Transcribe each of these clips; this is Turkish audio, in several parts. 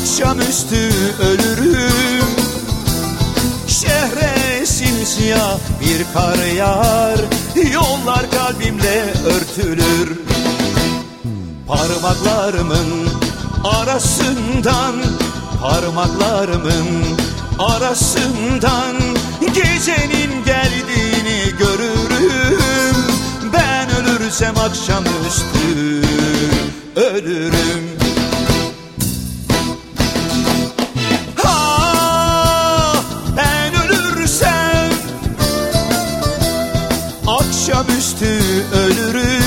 Akşamüstü ölürüm. Şehre simsiyah bir kar yağar Yollar kalbimle örtülür. Parmaklarımın arasından Parmaklarımın arasından Gecenin geldiğini görürüm. Ben ölürsem akşamüstü ölürüm Akşamüstü ölürüm.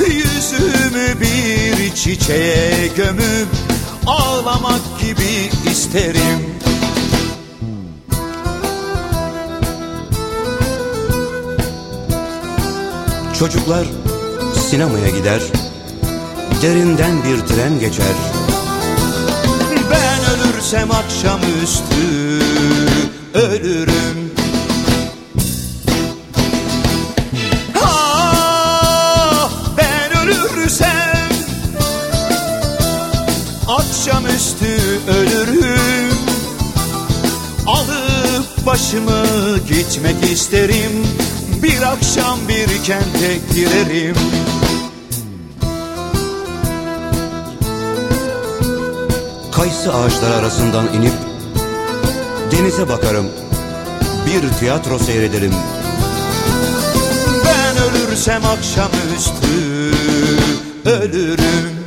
Yüzümü bir çiçeğe gömüp Ağlamak gibi isterim. Çocuklar sinemaya gider, derinden bir tren geçer. Ben ölürsem akşamüstü ölürüm Akşamüstü ölürüm Alıp başımı gitmek isterim Bir akşam bir kente girerim Kayısı ağaçları arasından inip denize bakarım. Bir tiyatro seyrederim. Ben ölürsem akşamüstü ölürüm